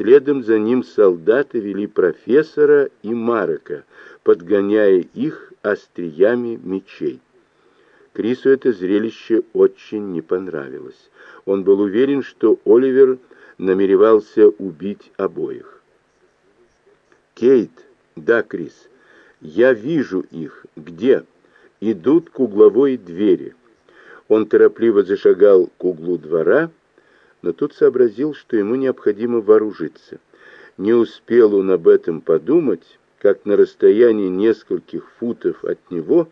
следом за ним солдаты вели профессора и Марека, подгоняя их остриями мечей. Крису это зрелище очень не понравилось. Он был уверен, что Оливер намеревался убить обоих. «Кейт, да, Крис, я вижу их. Где?» «Идут к угловой двери». Он торопливо зашагал к углу двора, но тут сообразил, что ему необходимо вооружиться. Не успел он об этом подумать, как на расстоянии нескольких футов от него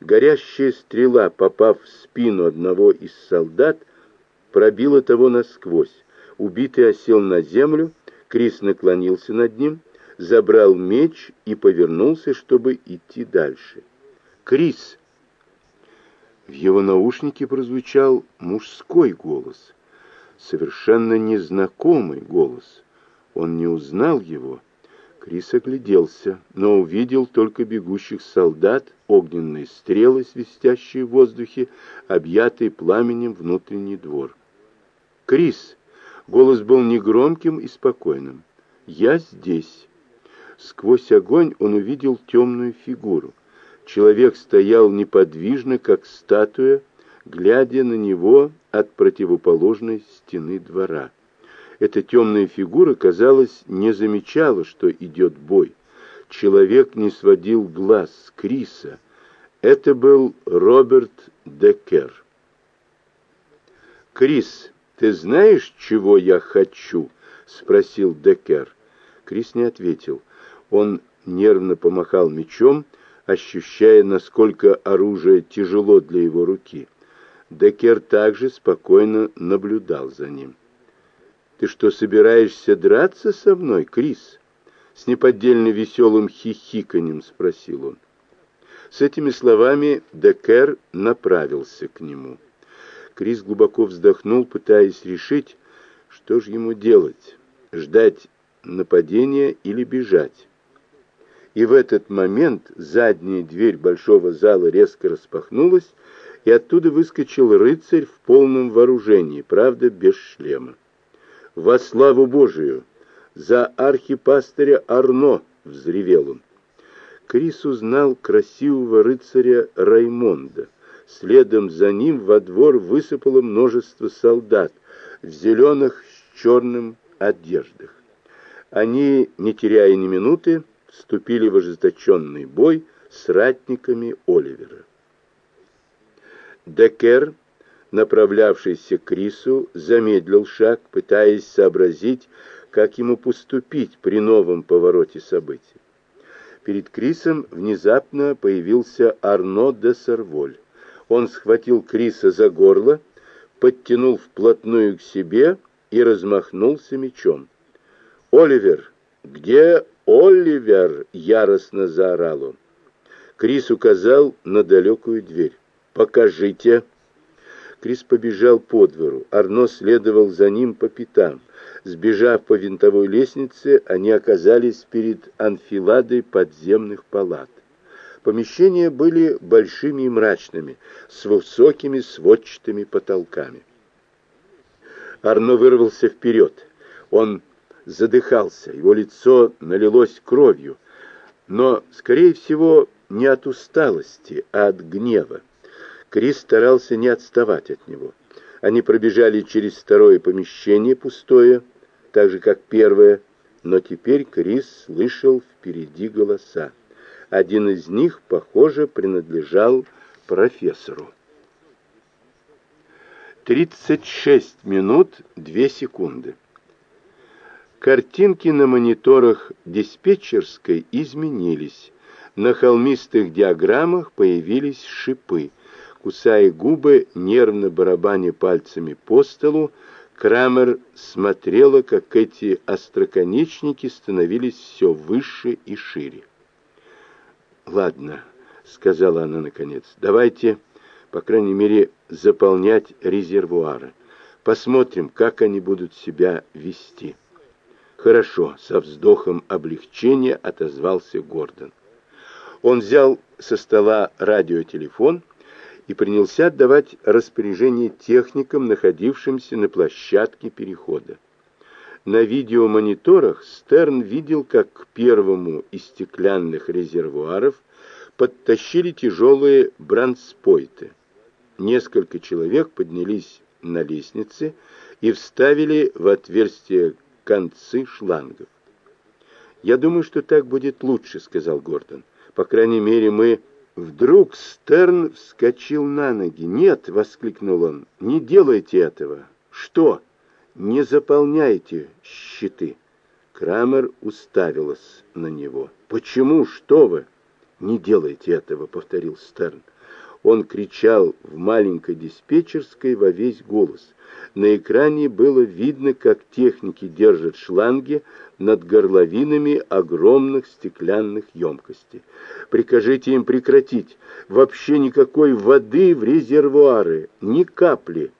горящая стрела, попав в спину одного из солдат, пробила того насквозь. Убитый осел на землю, Крис наклонился над ним, забрал меч и повернулся, чтобы идти дальше. «Крис!» В его наушнике прозвучал мужской голос, совершенно незнакомый голос. Он не узнал его. Крис огляделся, но увидел только бегущих солдат, огненные стрелы, свистящие в воздухе, объятый пламенем внутренний двор. «Крис!» Голос был негромким и спокойным. «Я здесь». Сквозь огонь он увидел темную фигуру. Человек стоял неподвижно, как статуя, глядя на него от противоположной стены двора. Эта темная фигура, казалось, не замечала, что идет бой. Человек не сводил глаз с Криса. Это был Роберт Деккер. «Крис, ты знаешь, чего я хочу?» — спросил Деккер. Крис не ответил. Он нервно помахал мечом, ощущая, насколько оружие тяжело для его руки. Деккер также спокойно наблюдал за ним. «Ты что, собираешься драться со мной, Крис?» С неподдельно веселым хихиканьем спросил он. С этими словами Деккер направился к нему. Крис глубоко вздохнул, пытаясь решить, что же ему делать, ждать нападения или бежать. И в этот момент задняя дверь большого зала резко распахнулась, и оттуда выскочил рыцарь в полном вооружении, правда, без шлема во славу Божию! За архипастыря Арно!» — взревел он. Крис узнал красивого рыцаря Раймонда. Следом за ним во двор высыпало множество солдат в зеленых с черным одеждах. Они, не теряя ни минуты, вступили в ожесточенный бой с ратниками Оливера. Декер направлявшийся к Крису, замедлил шаг, пытаясь сообразить, как ему поступить при новом повороте событий. Перед Крисом внезапно появился Арно де Сарволь. Он схватил Криса за горло, подтянул вплотную к себе и размахнулся мечом. «Оливер! Где Оливер?» — яростно заорал он. Крис указал на далекую дверь. «Покажите!» Крис побежал по двору. Арно следовал за ним по пятам. Сбежав по винтовой лестнице, они оказались перед анфиладой подземных палат. Помещения были большими и мрачными, с высокими сводчатыми потолками. Арно вырвался вперед. Он задыхался, его лицо налилось кровью, но, скорее всего, не от усталости, а от гнева. Крис старался не отставать от него. Они пробежали через второе помещение, пустое, так же, как первое, но теперь Крис слышал впереди голоса. Один из них, похоже, принадлежал профессору. 36 минут 2 секунды. Картинки на мониторах диспетчерской изменились. На холмистых диаграммах появились шипы. Кусая губы, нервно барабаня пальцами по столу, Крамер смотрела, как эти остроконечники становились все выше и шире. «Ладно», — сказала она наконец, — «давайте, по крайней мере, заполнять резервуары. Посмотрим, как они будут себя вести». «Хорошо», — со вздохом облегчения отозвался Гордон. Он взял со стола радиотелефон и принялся отдавать распоряжение техникам, находившимся на площадке перехода. На видеомониторах Стерн видел, как к первому из стеклянных резервуаров подтащили тяжелые бранспойты. Несколько человек поднялись на лестнице и вставили в отверстие концы шлангов. «Я думаю, что так будет лучше», — сказал Гордон. «По крайней мере, мы...» Вдруг Стерн вскочил на ноги. «Нет!» — воскликнул он. «Не делайте этого!» «Что?» «Не заполняйте щиты!» Крамер уставилась на него. «Почему? Что вы?» «Не делайте этого!» — повторил Стерн. Он кричал в маленькой диспетчерской во весь голос. На экране было видно, как техники держат шланги над горловинами огромных стеклянных емкостей. Прикажите им прекратить. Вообще никакой воды в резервуары, ни капли.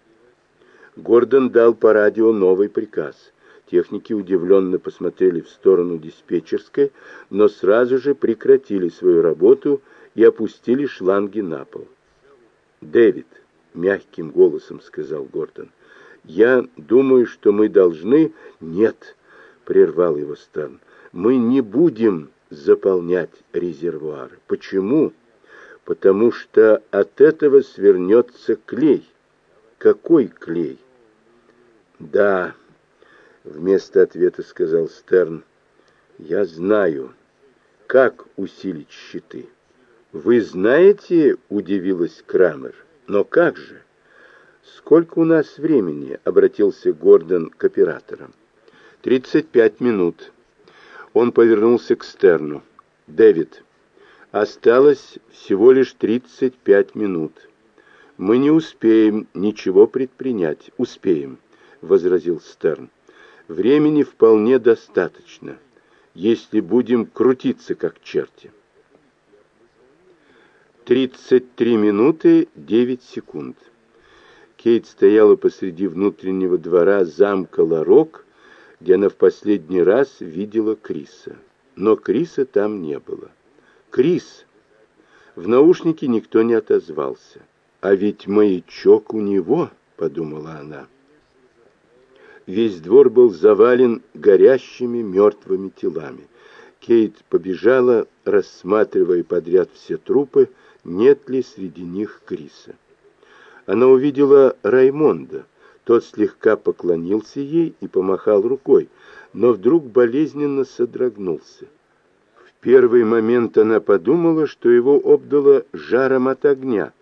Гордон дал по радио новый приказ. Техники удивленно посмотрели в сторону диспетчерской, но сразу же прекратили свою работу и опустили шланги на пол. «Дэвид», — мягким голосом сказал Гордон, — «я думаю, что мы должны...» «Нет», — прервал его Стан, — «мы не будем заполнять резервуары. Почему? Потому что от этого свернется клей. Какой клей?» «Да», — вместо ответа сказал Стерн, — «я знаю, как усилить щиты». «Вы знаете?» — удивилась Крамер. «Но как же?» «Сколько у нас времени?» — обратился Гордон к операторам. «Тридцать пять минут». Он повернулся к Стерну. «Дэвид, осталось всего лишь тридцать пять минут. Мы не успеем ничего предпринять. Успеем», — возразил Стерн. «Времени вполне достаточно, если будем крутиться как черти». 33 минуты 9 секунд. Кейт стояла посреди внутреннего двора замка Ларок, где она в последний раз видела Криса. Но Криса там не было. «Крис!» В наушнике никто не отозвался. «А ведь маячок у него», — подумала она. Весь двор был завален горящими мертвыми телами. Кейт побежала, рассматривая подряд все трупы, нет ли среди них Криса. Она увидела Раймонда. Тот слегка поклонился ей и помахал рукой, но вдруг болезненно содрогнулся. В первый момент она подумала, что его обдало жаром от огня,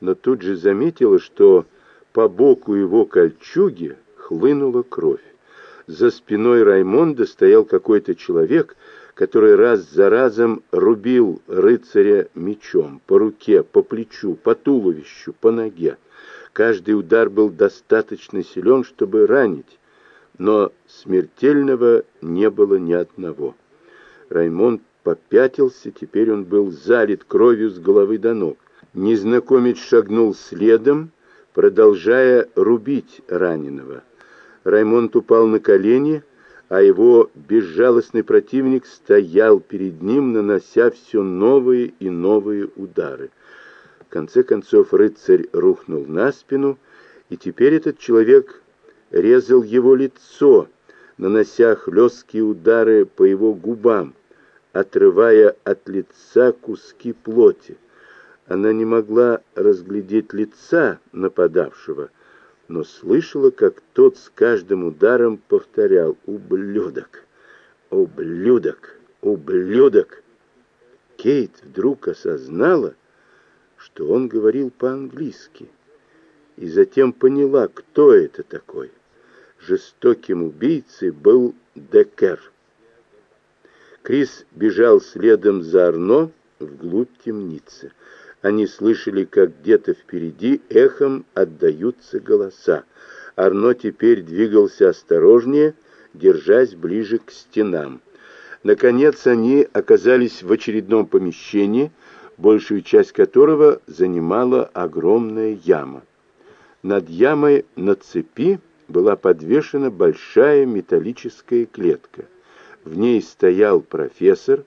но тут же заметила, что по боку его кольчуги хлынула кровь. За спиной Раймонда стоял какой-то человек, который раз за разом рубил рыцаря мечом по руке, по плечу, по туловищу, по ноге. Каждый удар был достаточно силен, чтобы ранить, но смертельного не было ни одного. Раймонд попятился, теперь он был залит кровью с головы до ног. Незнакомец шагнул следом, продолжая рубить раненого. Раймонд упал на колени, а его безжалостный противник стоял перед ним, нанося все новые и новые удары. В конце концов рыцарь рухнул на спину, и теперь этот человек резал его лицо, нанося хлесткие удары по его губам, отрывая от лица куски плоти. Она не могла разглядеть лица нападавшего, но слышала, как тот с каждым ударом повторял «Ублюдок! Ублюдок! Ублюдок!» Кейт вдруг осознала, что он говорил по-английски, и затем поняла, кто это такой. Жестоким убийцей был Декер. Крис бежал следом за Арно вглубь темницы. Они слышали, как где-то впереди эхом отдаются голоса. Арно теперь двигался осторожнее, держась ближе к стенам. Наконец они оказались в очередном помещении, большую часть которого занимала огромная яма. Над ямой на цепи была подвешена большая металлическая клетка. В ней стоял профессор,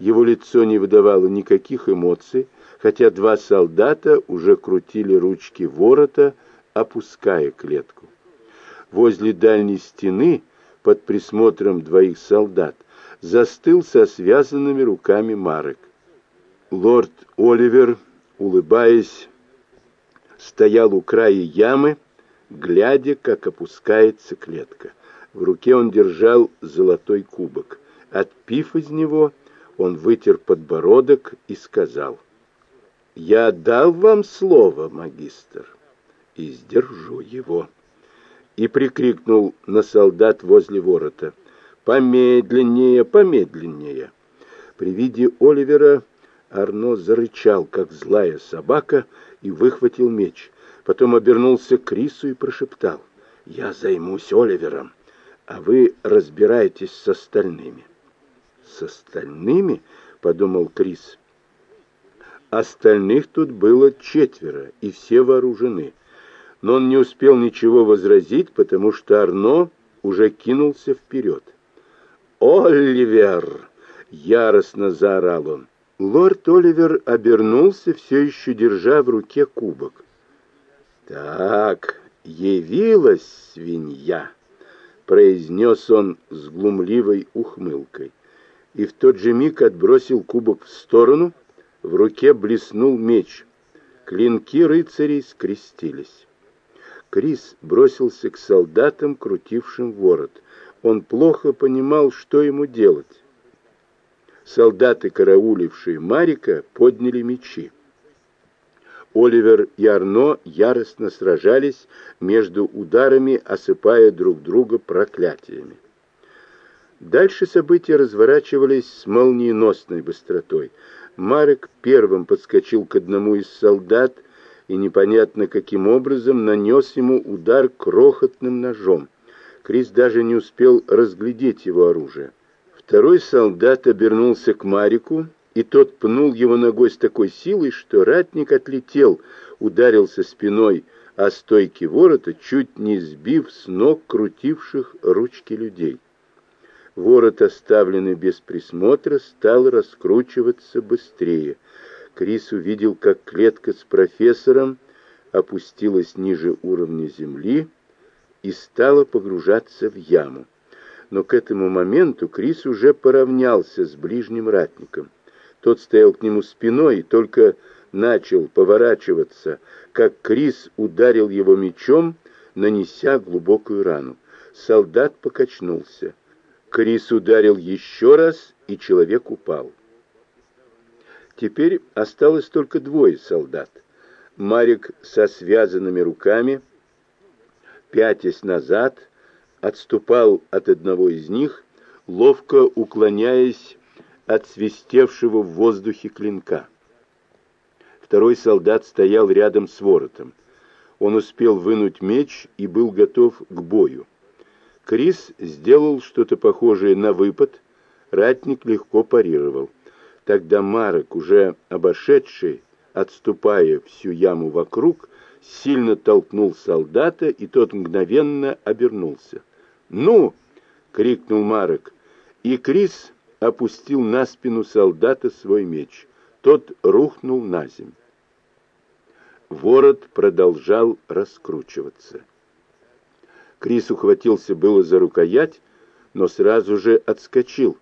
его лицо не выдавало никаких эмоций, хотя два солдата уже крутили ручки ворота, опуская клетку. Возле дальней стены под присмотром двоих солдат, застыл со связанными руками Марек. Лорд Оливер, улыбаясь, стоял у края ямы, глядя, как опускается клетка. В руке он держал золотой кубок. Отпив из него, он вытер подбородок и сказал, «Я дал вам слово, магистр, и сдержу его». И прикрикнул на солдат возле ворота, «Помедленнее, помедленнее!» При виде Оливера Арно зарычал, как злая собака, и выхватил меч. Потом обернулся к Крису и прошептал, «Я займусь Оливером, а вы разбирайтесь с остальными». «С остальными?» — подумал Крис. Остальных тут было четверо, и все вооружены. Но он не успел ничего возразить, потому что Арно уже кинулся вперед. «Оливер!» — яростно заорал он. Лорд Оливер обернулся, все еще держа в руке кубок. «Так, явилась свинья!» — произнес он с глумливой ухмылкой. И в тот же миг отбросил кубок в сторону, в руке блеснул меч. Клинки рыцарей скрестились. Крис бросился к солдатам, крутившим ворот. Он плохо понимал, что ему делать солдаты, караулившие Марика, подняли мечи. Оливер и Арно яростно сражались между ударами, осыпая друг друга проклятиями. Дальше события разворачивались с молниеносной быстротой. Марик первым подскочил к одному из солдат и непонятно каким образом нанес ему удар крохотным ножом. Крис даже не успел разглядеть его оружие. Второй солдат обернулся к Марику, и тот пнул его ногой с такой силой, что ратник отлетел, ударился спиной о стойки ворота, чуть не сбив с ног крутивших ручки людей. Ворот, оставленный без присмотра, стал раскручиваться быстрее. Крис увидел, как клетка с профессором опустилась ниже уровня земли и стала погружаться в яму но к этому моменту Крис уже поравнялся с ближним ратником. Тот стоял к нему спиной и только начал поворачиваться, как Крис ударил его мечом, нанеся глубокую рану. Солдат покачнулся. Крис ударил еще раз, и человек упал. Теперь осталось только двое солдат. Марик со связанными руками, пятясь назад, отступал от одного из них, ловко уклоняясь от свистевшего в воздухе клинка. Второй солдат стоял рядом с воротом. Он успел вынуть меч и был готов к бою. Крис сделал что-то похожее на выпад, ратник легко парировал. Тогда Марок, уже обошедший, отступая всю яму вокруг, сильно толкнул солдата, и тот мгновенно обернулся. «Ну!» — крикнул Марек, и Крис опустил на спину солдата свой меч. Тот рухнул на землю. Ворот продолжал раскручиваться. Крис ухватился было за рукоять, но сразу же отскочил.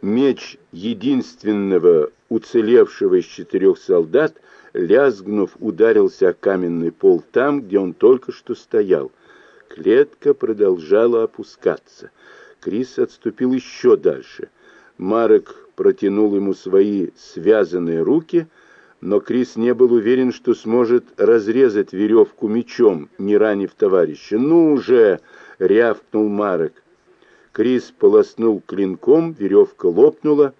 Меч единственного уцелевшего из четырех солдат, лязгнув, ударился о каменный пол там, где он только что стоял. Клетка продолжала опускаться. Крис отступил еще дальше. Марек протянул ему свои связанные руки, но Крис не был уверен, что сможет разрезать веревку мечом, не ранив товарища. «Ну уже!» — рявкнул Марек. Крис полоснул клинком, веревка лопнула,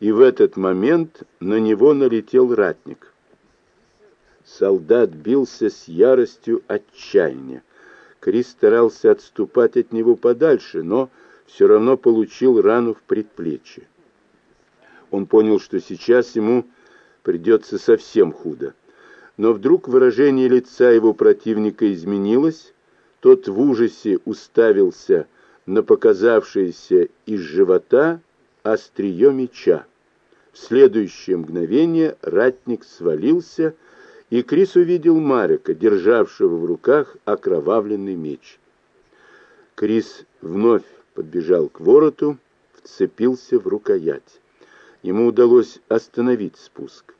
и в этот момент на него налетел ратник. Солдат бился с яростью отчаяния. Крис старался отступать от него подальше, но все равно получил рану в предплечье. Он понял, что сейчас ему придется совсем худо. Но вдруг выражение лица его противника изменилось, тот в ужасе уставился на показавшееся из живота острие меча. В следующее мгновение ратник свалился и Крис увидел Марика, державшего в руках окровавленный меч. Крис вновь подбежал к вороту, вцепился в рукоять. Ему удалось остановить спуск.